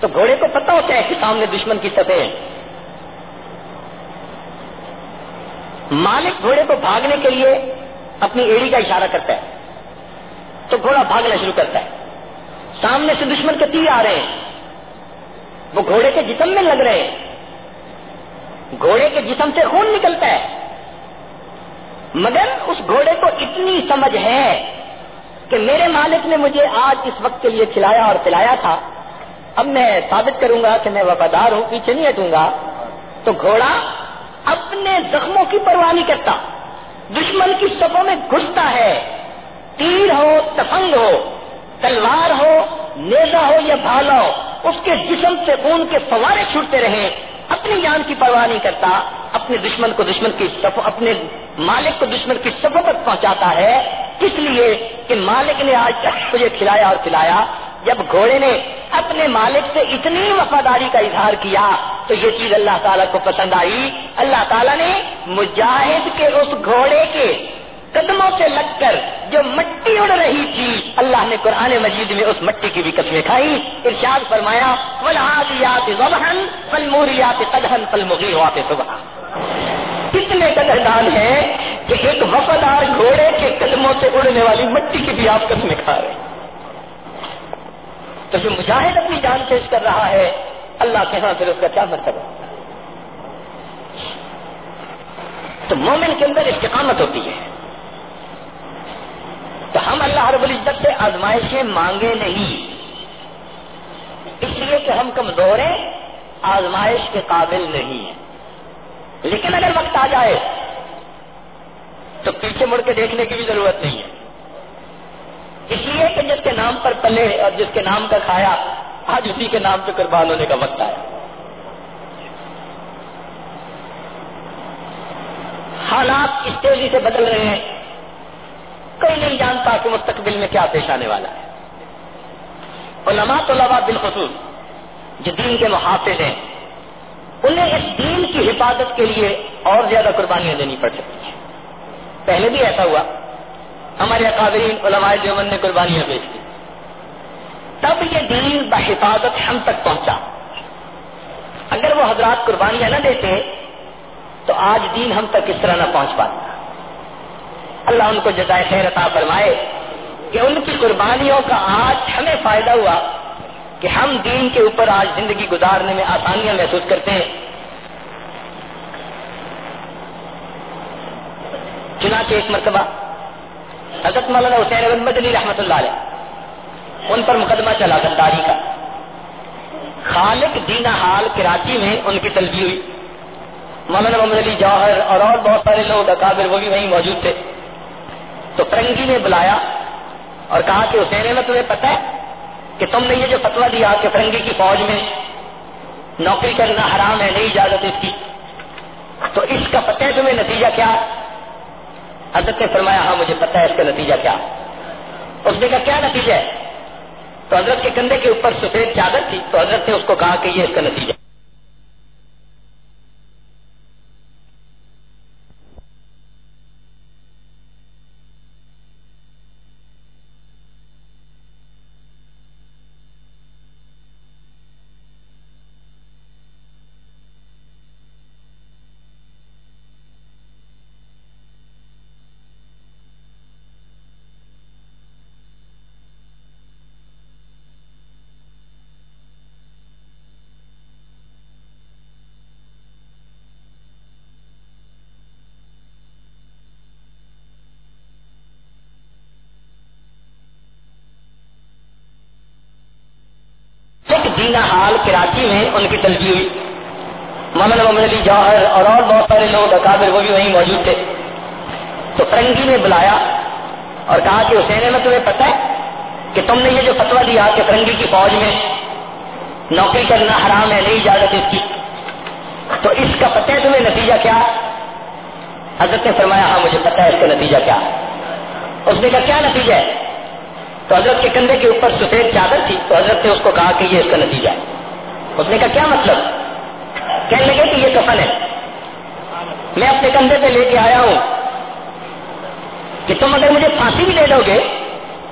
تو گھوڑے کو پتا ہوتا ہے کہ سامنے دشمن کی سطح ہے۔ مالک گھوڑے کو بھاگنے کے لیے اپنی ایڑی کا اشارہ کرتا ہے۔ تو گھوڑا بھاگنا شروع کرتا ہے۔ سامنے سے دشمن کے تیر آ رہے ہیں۔ وہ گھوڑے کے جسم میں لگ رہے ہیں۔ گھوڑے کے جسم سے خون نکلتا ہے۔ مگر اس گھوڑے کو اتنی سمجھ ہے کہ میرے مالک نے مجھے آج اس وقت کے لیے کھلایا اور پلایا تھا۔ اب میں ثابت کروں گا کہ میں وفادار ہوں، پیچھے نہیں ہٹوں گا۔ تو گھوڑا اپنے زخموں کی پرواہ نہیں کرتا، دشمن کی سبوں میں گھستا ہے۔ تیر ہو، تفنگ ہو، تلوار ہو نیزا ہو یا بھالا ہو، اس کے جسم سے خون کے فوارے چھوٹتے رہیں۔ اپنی جان کی پرواہ نہیں کرتا، اپنے دشمن کو دشمن کی اپنے مالک کو دشمن کی سفوں تک پہنچاتا ہے۔ اس لیے کہ مالک نے آج تک تجھے کھلایا اور پلایا۔ جب گھوڑے نے اپنے مالک سے اتنی وفاداری کا اظہار کیا، تو یہ چیز اللہ تعالیٰ کو پسند آئی۔ اللہ تعالیٰ نے مجاہد کے اس گھوڑے کے قدموں سے لگ کر جو مٹی اڑ رہی تھی، اللہ نے قرآن مجید میں اس مٹی کی بھی قسمیں کھائی ارشاد فرمایا فل موریات قدہن فل مغیرات صبح کتنے قدردان ہیں کہ ایک وفادار گھوڑے کے قدموں سے اڑنے والی مٹی کی بھی آپ قسمیں کھا رہے ہیں۔ تو جو مجاہد اپنی جان پیش کر رہا ہے، اللہ کے ہاں پھر اس کا کیا مرتبہ؟ تو مومن کے اندر استقامت ہوتی ہے۔ تو ہم اللہ رب العزت سے آزمائشیں مانگے نہیں۔ اس لیے کہ ہم کمزور ہیں، آزمائش کے قابل نہیں ہیں۔ لیکن اگر وقت آ جائے، تو پیچھے مڑ کے دیکھنے کی بھی ضرورت نہیں ہے۔ جس کے نام پر پلے اور جس کے نام کا کھایا آج اسی کے نام پہ قربان ہونے کا وقت آیا۔ حالات اس تیزی سے بدل رہے ہیں۔ کوئی نہیں جانتا کہ مستقبل میں کیا پیش آنے والا ہے۔ علماء طلباء بالخصوص جو دین کے محافظ ہیں، انہیں اس دین کی حفاظت کے لیے اور زیادہ قربانیاں دینی پڑ سکتی ہیں۔ پہلے بھی ایسا ہوا۔ ہمارے اقابرین علماء دیومن نے قربانیاں پیش کی۔ تب یہ دین بحفاظت ہم تک پہنچا۔ اگر وہ حضرات قربانیاں نہ دیتے، تو آج دین ہم تک اس طرح نہ پہنچ پاتا۔ اللہ ان کو جزائے خیر عطا فرمائے کہ ان کی قربانیوں کا آج ہمیں فائدہ ہوا کہ ہم دین کے اوپر آج زندگی گزارنے میں آسانیاں محسوس کرتے ہیں۔ چنانچہ ایک مرتبہ حضرت مولانا حسین احمد مدنی رحمت اللہ علیہ، ان پر مقدمہ چلا غداری کا۔ خالق دینا حال کراچی میں ان کی تلبی ہوئی۔ مولانا محمد علی جوہر اور اور بہت سارے لوگ اکابر وہ بھی وہیں موجود تھے۔ تو فرنگی نے بلایا اور کہا کہ حسین میں تمہیں پتا ہے کہ تم نے یہ جو فتوا دیا کہ فرنگی کی فوج میں نوکری کرنا حرام ہے، نہیں اجازت اس کی۔ تو اس کا پتہ ہے تمہیں نتیجہ کیا؟ حضرت نے فرمایا ہاں مجھے پتا ہے اس کا نتیجہ کیا۔ اس نے کہا، کیا نتیجہ ہے؟ تو حضرت کے کندھے کے اوپر سفید چادر تھی، تو حضرت نے اس کو کہا کہ یہ اس کا نتیجہ دینا حال کراچی میں ان کی تلبی ہوئی۔ محمد محمد علی جوہر اور اور بہت سارے لوگ اکابر وہ بھی وہیں موجود تھے۔ تو فرنگی نے بلایا اور کہا کہ حسین میں تمہیں پتا ہے کہ تم نے یہ جو فتوا دیا کہ فرنگی کی فوج میں نوکری کرنا حرام ہے، نہیں اجازت اس کی۔ تو اس کا پتہ ہے تمہیں نتیجہ کیا؟ حضرت نے فرمایا ہاں مجھے پتا ہے اس کا نتیجہ کیا۔ اس نے کہا، کیا نتیجہ ہے؟ تو حضرت کے کندھے کے اوپر سفید چادر تھی۔ تو حضرت نے اس کو کہا کہ یہ اس کا نتیجہ ہے۔ اس نے کہا کیا مطلب؟ کہنے لگے کہ یہ کفن ہے۔ میں اپنے کندھے پہ لے کے آیا ہوں۔ کہ تم اگر مجھے پھانسی بھی لے لو گے،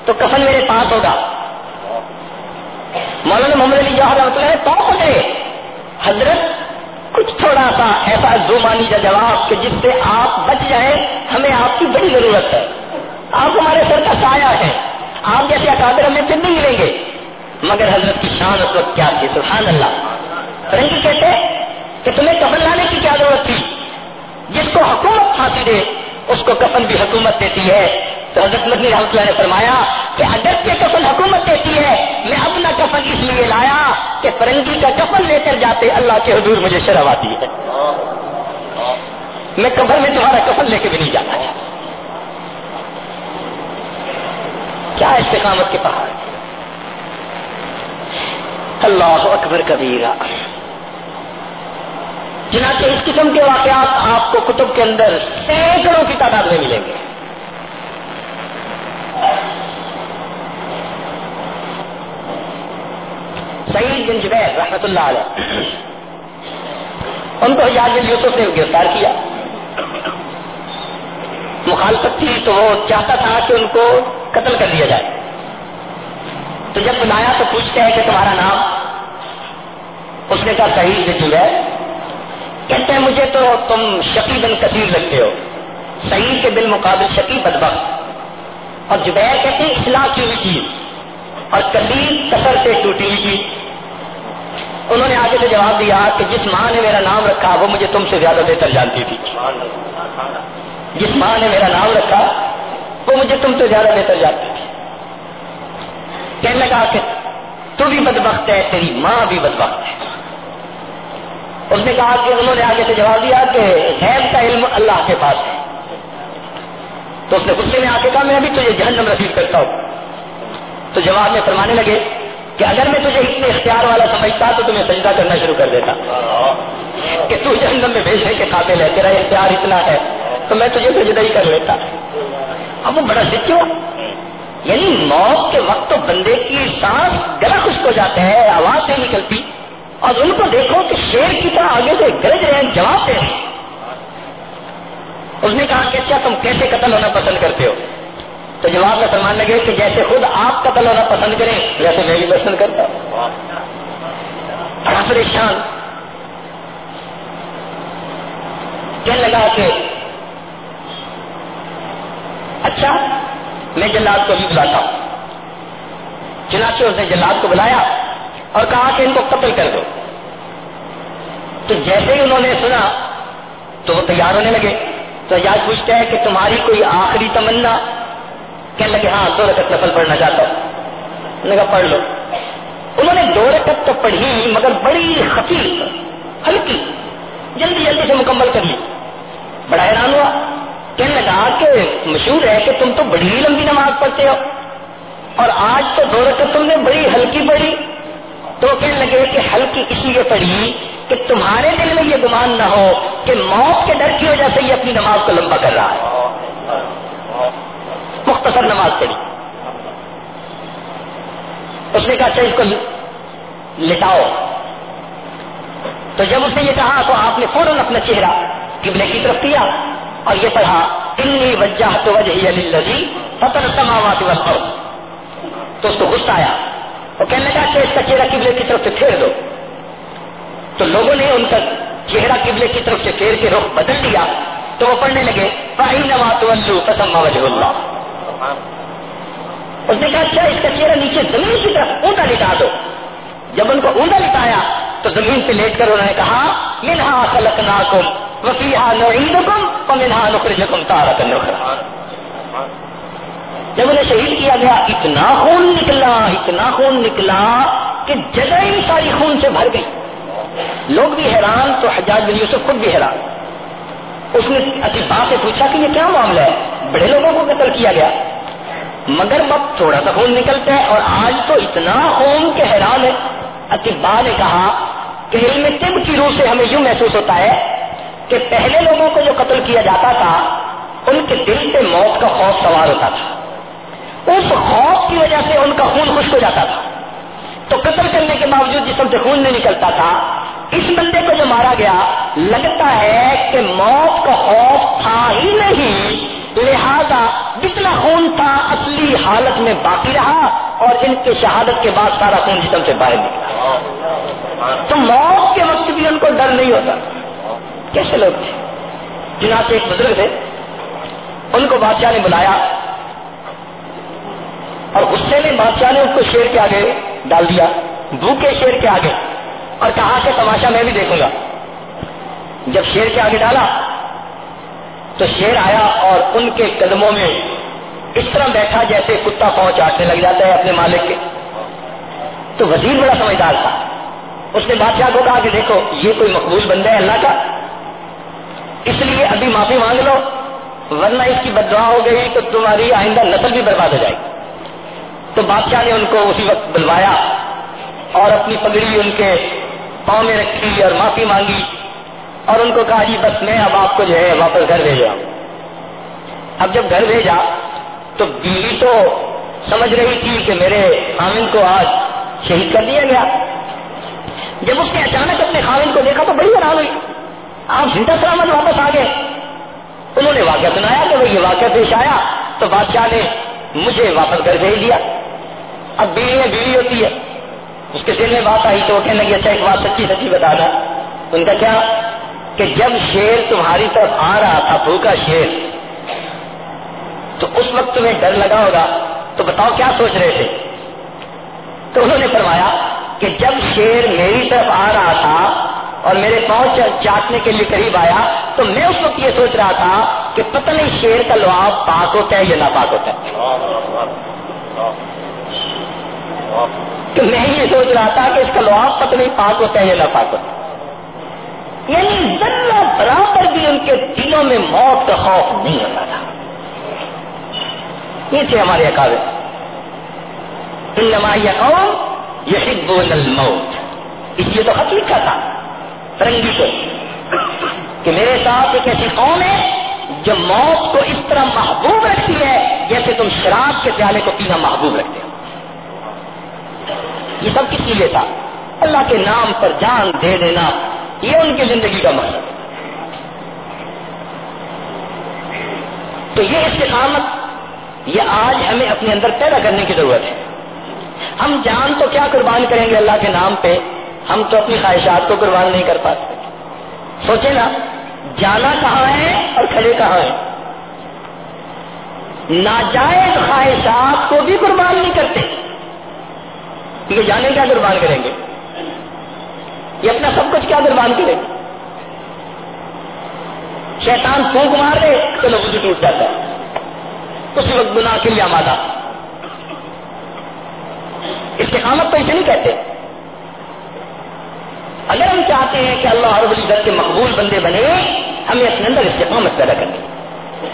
تو کفن میرے پاس ہوگا۔ مولانا محمد علی جوہر رحمۃ اللہ تو پکڑے حضرت، کچھ تھوڑا سا ایسا زمانی کا جواب کہ جس سے آپ بچ جائیں، ہمیں آپ کی بڑی ضرورت ہے۔ آپ ہمارے سر کا سایہ ہے۔ آپ جیسے اکابر ہمیں پھر نہیں ملیں گے۔ مگر حضرت کی شان اس وقت کیا تھی؟ سبحان اللہ۔ فرنگی کہتے کہ تمہیں کفن لانے کی کیا ضرورت تھی؟ جس کو حکومت پھانسی دے، اس کو کفن بھی حکومت دیتی ہے۔ تو حضرت مدنی رحمت اللہ نے فرمایا کہ اگر یہ کفن حکومت دیتی ہے۔ میں اپنا کفن اس لیے لایا کہ فرنگی کا کفن لے کر جاتے، اللہ کے حضور مجھے شرم آتی ہے۔ میں کفن میں تمہارا کفن لے کے بھی نہیں جانا چاہتا کیا استقامت کے پہاڑ؟ اللہ اکبر کبیرہ۔ چنانچہ اس قسم کے واقعات آپ کو کتب کے اندر سینکڑوں کی تعداد میں ملیں گے۔ سعید بن جبیر رحمت اللہ علیہ۔ ان کو حجاز بن یوسف نے گرفتار کیا۔ مخالفت تھی تو وہ چاہتا تھا کہ ان کو قتل کر دیا جائے۔ تو جب بلایا تو پوچھتے ہیں کہ تمہارا نام؟ اس نے کہا صحیح بن جبیر۔ کہتے ہیں، مجھے تو تم شکی بن کثیر لگتے ہو۔ صحیح کے بالمقابل شکی بدبخت۔ اور جبیر کہتے ہیں، اصلاح کی ہوئی چیز۔ اور کثیر کثر سے ٹوٹی ہوئی چیز۔ انہوں نے آگے سے جواب دیا کہ جس ماں نے میرا نام رکھا، وہ مجھے تم سے زیادہ بہتر جانتی تھی۔ جس ماں نے میرا نام رکھا، وہ مجھے تم سے زیادہ بہتر جانتی تھی۔ کہنے لگا کہ تو بھی بدبخت ہے، تیری ماں بھی بدبخت ہے۔ اس نے کہا کہ انہوں نے آگے سے جواب دیا کہ غیب کا علم اللہ کے پاس ہے۔ تو اس نے غصے میں آ کے کہا، میں ابھی تجھے جہنم رسید کرتا ہوں۔ تو جواب میں فرمانے لگے کہ اگر میں تجھے اتنے اختیار والا سمجھتا تو تمہیں سجدہ کرنا شروع کر دیتا۔ کہ تو جہنم میں بھیجنے کے قابل ہے، تیرا اختیار اتنا ہے، تو میں تجھے سجدہ ہی کر لیتا۔ اب وہ بڑا سچو یعنی موت کے وقت تو بندے کی سانس گلا خشک ہو جاتا ہے آواز نہیں نکلتی۔ اور ان کو دیکھو کہ شیر کی طرح آگے سے گرج رہے ہیں، جواب دے رہے اس نے کہا کہ اچھا تم کیسے قتل ہونا پسند کرتے ہو؟ تو جواب میں فرمان لگے کہ جیسے خود آپ قتل ہونا پسند کریں، ویسے میں بھی پسند کرتا ہوں۔ پریشان کہنے لگا کہ اچھا میں جلاد کو بھی بلاتا ہوں۔ چنانچہ اس نے جلاد کو بلایا اور کہا کہ ان کو قتل کر دو۔ تو جیسے ہی انہوں نے سنا تو وہ تیار ہونے لگے۔ تو یاد پوچھتے ہیں کہ تمہاری کوئی آخری تمنا؟ کہنے لگے ہاں دو رکعت نفل پڑھنا چاہتا ہوں۔ نے کہا، پڑھ لو۔ انہوں نے دو رکعت تو پڑھی، مگر بڑی خفی ہلکی، جلدی جلدی سے مکمل کر لی۔ بڑا حیران ہوا۔ کہنے لگا کہ مشہور ہے کہ تم تو بڑی لمبی نماز پڑھتے ہو اور آج تو دو رکعت تم نے بڑی ہلکی پڑھی. تو کہنے لگے کہ ہلکی اس لیے پڑھی کہ تمہارے دل میں یہ گمان نہ ہو کہ موت کے ڈر کی وجہ سے یہ اپنی نماز کو لمبا کر رہا ہے۔ مختصر نماز پڑھی۔ اس نے کہا اچھا اس کو لٹاؤ۔ تو جب اس نے یہ کہا، تو آپ نے فوراً اپنا چہرہ قبلے کی طرف کیا۔ اور یہ پڑھا انی وجہ تو وجہ فتح سماوات تو اس کو غصہ آیا۔ وہ کہنے لگا کہ اس کا چہرہ قبلے کی طرف سے پھیر دو۔ تو لوگوں نے ان کا چہرہ قبلے کی طرف سے پھیر کے رخ بدل دیا تو وہ پڑھنے لگے پائی نواز قسم وجہ اللہ اس نے کہا اچھا اس کا چہرہ نیچے زمین کی طرف اوندا لٹا دو۔ جب ان کو اوندا لٹایا، تو زمین پہ لیٹ کر انہوں نے کہا منہا خلق ناکم نعیدکم ومنہا نخرجکم تارک نخرا جب انہیں شہید کیا گیا، اتنا خون نکلا، اتنا خون نکلا کہ جگہ ہی ساری خون سے بھر گئی۔ لوگ بھی حیران، تو حجاج بن یوسف خود بھی حیران۔ اس نے اتفاق سے پوچھا کہ یہ کیا معاملہ ہے؟ بڑے لوگوں کو قتل کیا گیا۔ مگر وقت تھوڑا سا خون نکلتا ہے اور آج تو اتنا خون کے حیران ہے۔ اتبا نے کہا کہ علم طب کی روح سے ہمیں یوں محسوس ہوتا ہے کہ پہلے لوگوں کو جو قتل کیا جاتا تھا، ان کے دل پہ موت کا خوف سوار ہوتا تھا۔ اس خوف کی وجہ سے ان کا خون خشک ہو جاتا تھا۔ تو قتل کرنے کے باوجود جسم سے خون نہیں نکلتا تھا۔ اس بندے کو جو مارا گیا، لگتا ہے کہ موت کا خوف تھا ہی نہیں، لہذا جتنا خون تھا، اصلی حالت میں باقی رہا اور ان کے شہادت کے بعد سارا خون جسم سے باہر نکلا۔ تو موت کے وقت بھی ان کو ڈر نہیں ہوتا۔ کیسے لوگ تھے؟ جنہوں سے ایک بزرگ تھے، ان کو بادشاہ نے بلایا اور غصے میں بادشاہ نے اس کو شیر کے آگے ڈال دیا، بھوکے شیر کے آگے، اور کہا کہ تماشا میں بھی دیکھوں گا۔ جب شیر کے آگے ڈالا تو شیر آیا اور ان کے قدموں میں اس طرح بیٹھا جیسے کتا پاؤں چاٹنے لگ جاتا ہے اپنے مالک کے۔ تو وزیر بڑا سمجھدار تھا۔ اس نے بادشاہ کو کہا کہ دیکھو، یہ کوئی مقبول بندہ ہے اللہ کا؟ اس لیے ابھی معافی مانگ لو، ورنہ اس کی بدعا ہو گئی تو تمہاری آئندہ نسل بھی برباد ہو جائے گی۔ تو بادشاہ نے ان کو اسی وقت بلوایا اور اپنی پگڑی ان کے پاؤں میں رکھی اور معافی مانگی اور ان کو کہا جی بس میں اب آپ کو جو ہے واپس گھر بھیجا۔ اب جب گھر بھیجا تو بیوی تو سمجھ رہی تھی کہ میرے خامن کو آج شہید کر دیا گیا۔ جب اس نے اچانک اپنے خامن کو دیکھا تو بڑی حیران ہوئی۔ آپ زندہ سلامت واپس آ گئے انہوں نے واقعہ سنایا کہ یہ واقعہ پیش آیا تو بادشاہ نے مجھے واپس گھر بھیج دیا۔ اب بیوی بیوی ہوتی ہے۔ اس کے دل میں بات آئی تو وہ لگی اچھا ایک بات سچی سچی بتا دا ان کا کیا؟ کہ جب شیر تمہاری طرف آ رہا تھا، بھوکا شیر، تو اس وقت تمہیں ڈر لگا ہوگا۔ تو بتاؤ کیا سوچ رہے تھے؟ تو انہوں نے فرمایا کہ جب شیر میری طرف آ رہا تھا اور میرے پاؤں چاٹنے کے لیے قریب آیا تو میں اس وقت یہ سوچ رہا تھا کہ پتہ نہیں شیر کا لواب پاک ہوتا ہے یا ناپاک ہوتا ہے۔ کہ میں یہ سوچ رہا تھا کہ اس کا لواب پتہ نہیں پاک ہوتا ہے یا ناپاک ہوتا ہے۔ یعنی ذرا برابر بھی ان کے دلوں میں موت کا خوف نہیں ہوتا تھا۔ یہ تھے ہمارے اکاوے ان نمایاں قوم یہ الموت۔ اس لیے تو خط لکھا تھا۔ فرنگی کو۔ کہ میرے ساتھ ایک ایسی قوم ہے جو موت کو اس طرح محبوب رکھتی ہے جیسے تم شراب کے پیالے کو پینا محبوب رکھتے ہو۔ یہ سب کس لیے تھا؟ اللہ کے نام پر جان دے دینا، یہ ان کی زندگی کا مقصد۔ تو یہ استقامت، یہ آج ہمیں اپنے اندر پیدا کرنے کی ضرورت ہے۔ ہم جان تو کیا قربان کریں گے اللہ کے نام پہ؟ ہم تو اپنی خواہشات کو قربان نہیں کر پاتے۔ سوچے نا، جانا کہاں ہے اور کھڑے کہاں ہیں؟ ناجائز خواہشات کو بھی قربان نہیں کرتے۔ یہ جانے کیا قربان کریں گے؟ یہ اپنا سب کچھ کیا قربان کریں گے؟ شیطان پھونک مار دے تو لوگ ٹوٹ جاتا ہے۔ اسی وقت گناہ کے لیے آمادہ۔ استقامت تو اسے نہیں کہتے۔ اگر ہم چاہتے ہیں کہ اللہ رب العزت کے مقبول بندے بنے، ہمیں اپنے اندر استقامت پیدا کرنی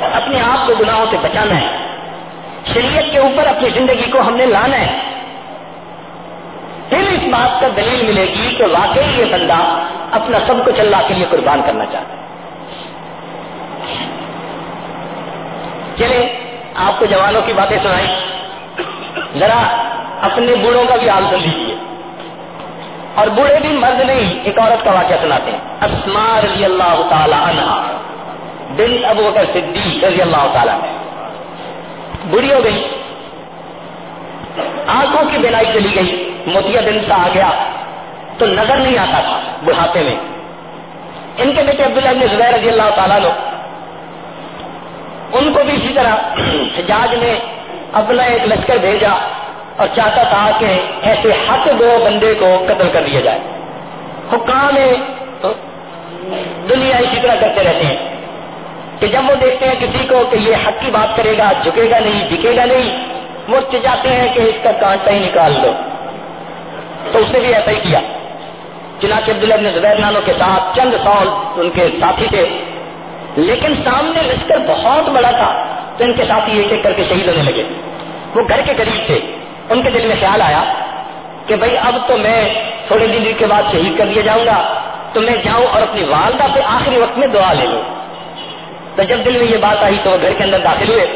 اپنے آپ کو گناہوں سے بچانا ہے۔ شریعت کے اوپر اپنی زندگی کو ہم نے لانا ہے۔ پھر اس بات کا دلیل ملے گی کہ واقعی یہ بندہ اپنا سب کچھ اللہ کے لیے قربان کرنا چاہتا ہے۔ چلے آپ کو جوانوں کی باتیں سنائی۔ ذرا اپنے بوڑھوں کا بھی حال سن لیجیے اور بوڑھے بھی مرد نہیں، ایک عورت کا واقعہ سناتے ہیں۔ اسما رضی اللہ تعالی عنہ بن ابو بکر صدیق رضی اللہ تعالیٰ بری ہو گئی آنکھوں کی بینائی چلی گئی، موتیا دن سا آ گیا۔ تو نظر نہیں آتا تھا بڑھاپے میں۔ ان کے بیٹے عبداللہ بن زبیر رضی اللہ تعالیٰ لو ان کو بھی اسی طرح حجاج نے اپنا ایک لشکر بھیجا۔ اور چاہتا تھا کہ ایسے حق دو بندے کو قتل کر دیا جائے۔ حکام دنیا اسی طرح کرتے رہتے ہیں کہ جب وہ دیکھتے ہیں کسی کو کہ یہ حق کی بات کرے گا، جھکے گا نہیں، دکھے گا نہیں، وہ چاہتے ہیں کہ اس کا کانٹا ہی نکال دو۔ تو اس نے بھی ایسا ہی کیا۔ چنانچہ عبداللہ ابن زبیر نانوں کے ساتھ چند سال ان کے ساتھی تھے۔ لیکن سامنے لشکر بہت بڑا تھا۔ تو ان کے ساتھی ایک ایک کر کے شہید ہونے لگے۔ وہ گھر کے قریب تھے۔ ان کے دل میں خیال آیا کہ بھائی اب تو میں تھوڑے دن کے بعد شہید کر دیا جاؤں گا، تو میں جاؤں اور اپنی والدہ سے آخری وقت میں دعا لے لوں۔ تو جب دل میں یہ بات آئی تو وہ گھر کے اندر داخل ہوئے،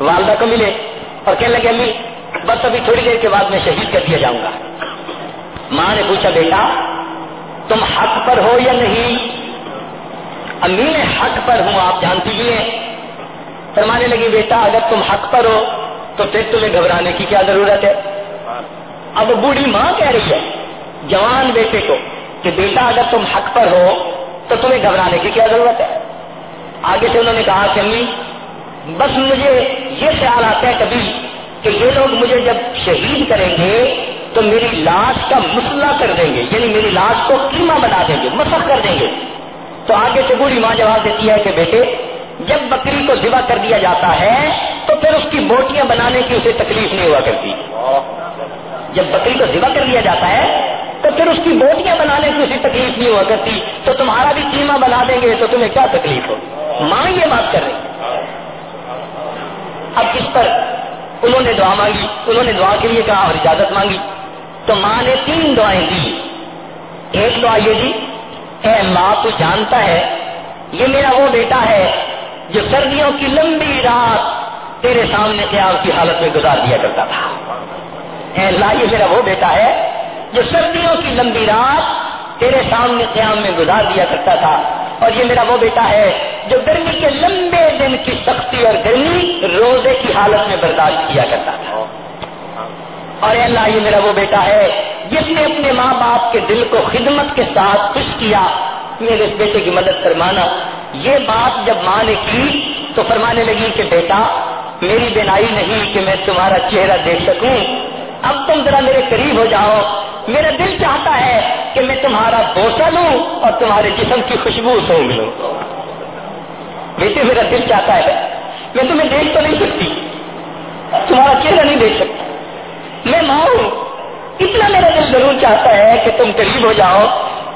والدہ کو ملے اور کہنے لگے، امی، بس ابھی تھوڑی دیر کے بعد میں شہید کر دیا جاؤں گا۔ ماں نے پوچھا، بیٹا، تم حق پر ہو یا نہیں؟ امی میں حق پر ہوں، آپ جانتی بھی ہیں۔ فرمانے لگی، بیٹا، اگر تم حق پر ہو تو پھر تمہیں گھبرانے کی کیا ضرورت ہے؟ اب بوڑھی ماں کہہ رہی ہے، جوان بیٹے کو کہ بیٹا اگر تم حق پر ہو تو تمہیں گھبرانے کی کیا ضرورت ہے؟ آگے سے انہوں نے کہا کہ امی، بس مجھے یہ خیال آتا ہے کبھی کہ یہ لوگ مجھے جب شہید کریں گے تو میری لاش کا مسئلہ کر دیں گے یعنی میری لاش کو قیمہ بنا دیں گے، مسخ کر دیں گے۔ تو آگے سے بوڑھی ماں جواب دیتی ہے کہ بیٹے، جب بکری کو ذبح کر دیا جاتا ہے تو پھر اس کی بوٹیاں بنانے کی اسے تکلیف نہیں ہوا کرتی۔ جب بکری کو ذبح کر دیا جاتا ہے، تو پھر اس کی بوٹیاں بنانے کی اسے تکلیف نہیں ہوا کرتی۔ تو تمہارا بھی قیمہ بنا دیں گے تو تمہیں کیا تکلیف ہو؟ ماں یہ بات کر رہی اب اس پر انہوں نے دعا مانگی، انہوں نے دعا کے لیے کہا اور اجازت مانگی۔ تو ماں نے تین دعائیں دی۔ ایک دعا یہ دی، اے اللہ تو جانتا ہے، یہ میرا وہ بیٹا ہے جو سردیوں کی لمبی رات تیرے سامنے قیام کی حالت میں گزار دیا کرتا تھا۔ اے اللہ، یہ میرا وہ بیٹا ہے جو سردیوں کی لمبی رات تیرے سامنے قیام میں گزار دیا کرتا تھا۔ اور یہ میرا وہ بیٹا ہے جو گرمی کے لمبے دن کی سختی اور گرمی روزے کی حالت میں برداشت کیا کرتا تھا۔ اور اللہ، یہ میرا وہ بیٹا ہے جس نے اپنے ماں باپ کے دل کو خدمت کے ساتھ خوش کیا۔ میرے اس بیٹے کی مدد فرمانا، یہ بات جب ماں نے کی تو فرمانے لگی کہ بیٹا، میری بینائی نہیں کہ میں تمہارا چہرہ دیکھ سکوں۔ اب تم ذرا میرے قریب ہو جاؤ۔ میرا دل چاہتا ہے کہ میں تمہارا بوسا لوں اور تمہارے جسم کی خوشبو سونگ لوں بیٹے، میرا دل چاہتا ہے، میں تمہیں دیکھ تو نہیں سکتی۔ تمہارا چہرہ نہیں دیکھ سکتی میں ماں ہوں۔ اتنا میرا دل ضرور چاہتا ہے کہ تم قریب ہو جاؤ۔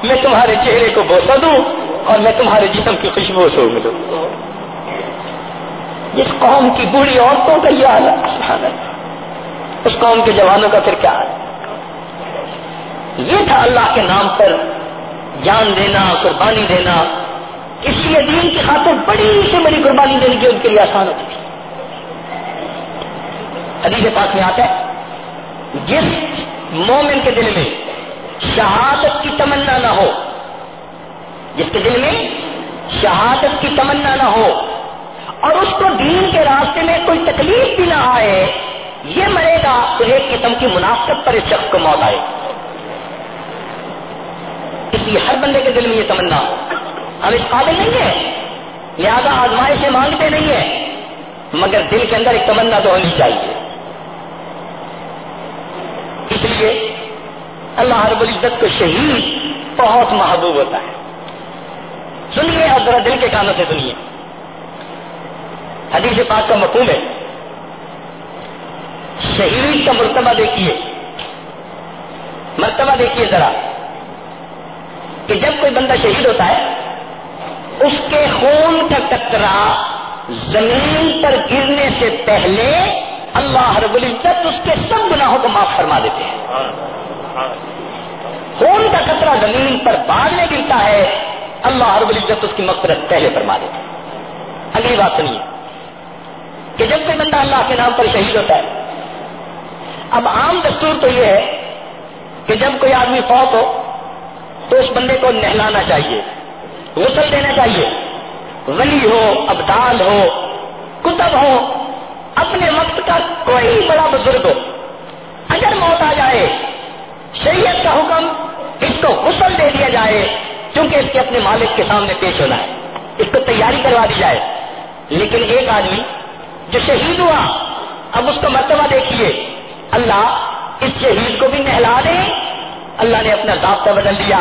میں تمہارے چہرے کو بوسا دوں اور میں تمہارے جسم کی خوشبو سو ملوں۔ جس قوم کی بوڑھی عورتوں کا یہ حال ہے؟ اس قوم کے جوانوں کا پھر کیا حال یہ تھا اللہ کے نام پر جان دینا، قربانی دینا. اس لیے دین کی خاطر بڑی سے بڑی قربانی دینے کی ان کے لیے آسان ہوتی تھی. حدیث پاس میں آتا ہے، جس مومن کے دل میں شہادت کی تمنا نہ ہو، جس کے دل میں شہادت کی تمنا نہ ہو اور اس کو دین کے راستے میں کوئی تکلیف بھی نہ آئے، یہ مرے گا تو ایک قسم کی منافقت پر اس شخص کو موت آئے۔ اس لیے ہر بندے کے دل میں یہ تمنا، ہم اس قابل نہیں ہیں، لہذا آزمائشیں مانگتے نہیں ہیں، مگر دل کے اندر ایک تمنا تو ہونی چاہیے۔ اس لیے اللہ رب العزت کو شہید بہت محبوب ہوتا ہے۔ سنیے اور ذرا دل کے کانوں سے سنیے۔ حدیث پاک کا مفہوم ہے۔ شہید کا مرتبہ دیکھیے۔ مرتبہ دیکھیے ذرا کہ جب کوئی بندہ شہید ہوتا ہے، اس کے خون کا کترا زمین پر گرنے سے پہلے اللہ رب العزت اس کے سب گناہوں کو معاف فرما دیتے ہیں۔ خون کا قطرہ زمین پر بعد میں گرتا ہے، اللہ رب العزت اس کی مقصد پہلے فرما دیتا ہے اگلی بات سنیے۔ کہ جب کوئی بندہ اللہ کے نام پر شہید ہوتا ہے، اب عام دستور تو یہ ہے کہ جب کوئی آدمی فوت ہو، تو اس بندے کو نہلانا چاہیے، غسل دینا چاہیے، ولی ہو، ابدال ہو، کتب ہو، اپنے وقت کا کوئی بڑا بزرگ ہو، اگر موت آ جائے، شریعت کا حکم اس کو غسل دے دیا جائے کیونکہ اس کے اپنے مالک کے سامنے پیش ہونا ہے، اس کو تیاری کروا دی جائے۔ لیکن ایک آدمی جو شہید ہوا، اب اس کو مرتبہ دیکھیے۔ اللہ اس شہید کو بھی نہلا دے۔ اللہ نے اپنا ضابطہ بدل دیا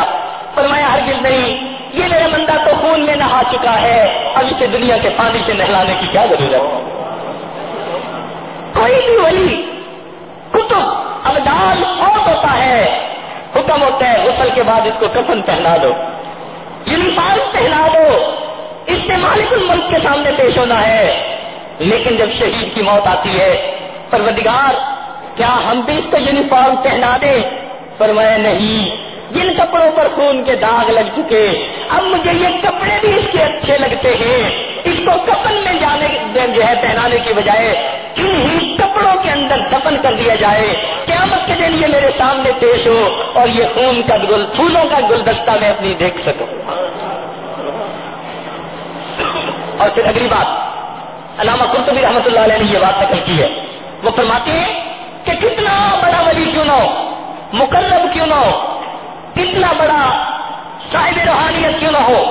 فرمایا، ہرگز نہیں۔ یہ میرا بندہ تو خون میں نہا چکا ہے۔ اب اسے دنیا کے پانی سے نہلانے کی کیا ضرورت؟ کوئی بھی ولی، کتب، ابدال فوت ہوتا ہے۔ حکم ہوتا ہے، غسل کے بعد اس کو کفن پہنا دو۔ یونیفارم پہنا دو۔ اس سے مالک الملک کے سامنے پیش ہونا ہے۔ لیکن جب شہید کی موت آتی ہے، پروردگار، کیا ہم بھی اس کو یونیفارم پہنا دیں؟ فرمایا نہیں، جن کپڑوں پر خون کے داغ لگ چکے، اب مجھے یہ کپڑے بھی اس کے اچھے لگتے ہیں۔ اس کو کفن میں جانے، جو ہے، پہنانے کی بجائے انہی کپڑوں کے اندر دفن کر دیا جائے۔ قیامت کے دن یہ میرے سامنے پیش ہو اور یہ خون کا گل، پھولوں کا گلدستہ میں اپنی دیکھ سکوں۔ اور پھر اگلی بات۔ علامہ قرطبی رحمۃ اللہ علیہ نے یہ بات نقل کی ہے۔ وہ فرماتے ہیں کہ کتنا بڑا ولی کیوں نہ ہو مقرب کیوں نہ ہو، کتنا بڑا صاحب روحانیت کیوں نہ ہو۔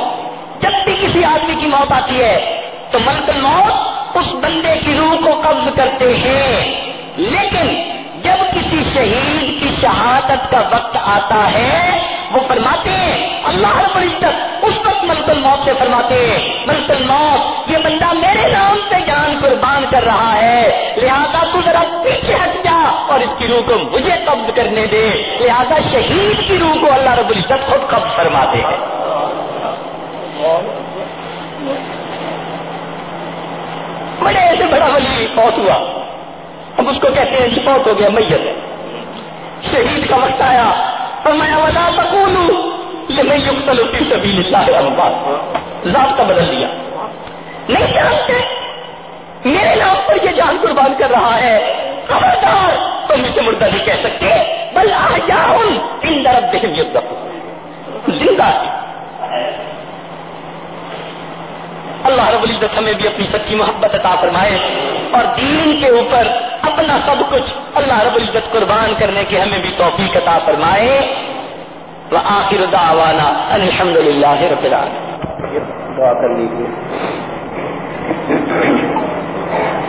جب بھی کسی آدمی کی موت آتی ہے، تو ملک موت اس بندے کی روح کو قبض کرتے ہیں۔ لیکن جب کسی شہید کی شہادت کا وقت آتا ہے، وہ فرماتے ہیں، اللہ رب العزت اس وقت ملک الموت سے فرماتے ہیں ملک الموت یہ بندہ میرے نام سے جان قربان کر رہا ہے، لہذا تو ذرا پیچھے ہٹ جا اور اس کی روح کو مجھے قبض کرنے دے۔ لہذا شہید کی روح کو اللہ رب العزت خود قبض فرماتے ہیں بڑے ایسے بڑا ولی موت ہوا۔ اب اس کو کہتے ہیں بہت ہو گیا، میت۔ شہید کا وقت آیا۔ اور میں ولا بکول یہ میں یقل کی سبھی ضابطہ بدل دیا نہیں جانتے؟ میرے نام پر یہ جان قربان کر رہا ہے۔ خبردار، تم اسے مردہ نہیں کہہ سکتے۔ بل آ ان درد زندہ اللہ رب العزت ہمیں بھی اپنی سچی محبت عطا فرمائے اور دین کے اوپر اپنا سب کچھ اللہ رب العزت قربان کرنے کی ہمیں بھی توفیق عطا فرمائے۔ وہ آخر دعوانا الحمد للہ رب دعا کر لیجیے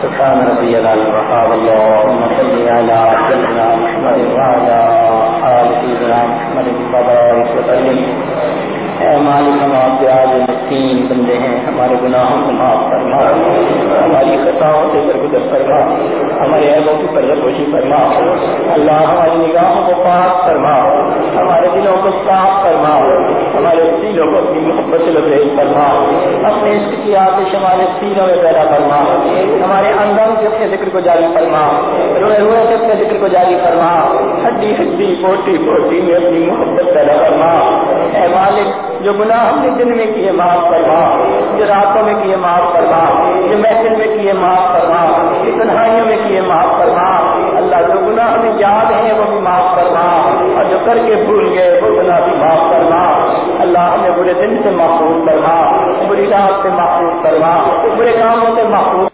سبحان ربي العظيم اللهم صل على سيدنا محمد وعلى آل سيدنا محمد وبارك وسلم اے مالک، ہم آپ کے آج مسکین بندے ہیں، ہمارے گناہوں کو معاف فرما، ہماری خطاؤں سے درگزر فرما، ہمارے عیبوں کی پردہ پوشی فرما، اللہ ہماری نگاہوں کو پاک فرما، ہمارے دلوں کو صاف فرما، ہمارے سیلوں کو اپنی محبت سے لبریز فرما، اپنے عشق کی آتش ہمارے سیلوں میں پیدا فرما، ہمارے اندر سے اپنے ذکر کو جاری فرما، روئے ہوئے سے اپنے ذکر کو جاری فرما، ہڈی ہڈی پوٹی پوٹی میں اپنی محبت پیدا فرما، اے مالک جو گناہ ہم نے دن میں کیے معاف کروا جو راتوں میں کیے معاف کروا جو محفل میں کیے معاف کروا جو تنہائیوں میں کیے معاف کروا اللہ جو گناہ ہمیں یاد ہیں وہ بھی معاف کروا اور جو کر کے بھول گئے وہ گناہ بھی معاف کروا اللہ ہمیں برے دن سے محفوظ کروا بری رات سے محفوظ کروا برے کاموں سے محفوظ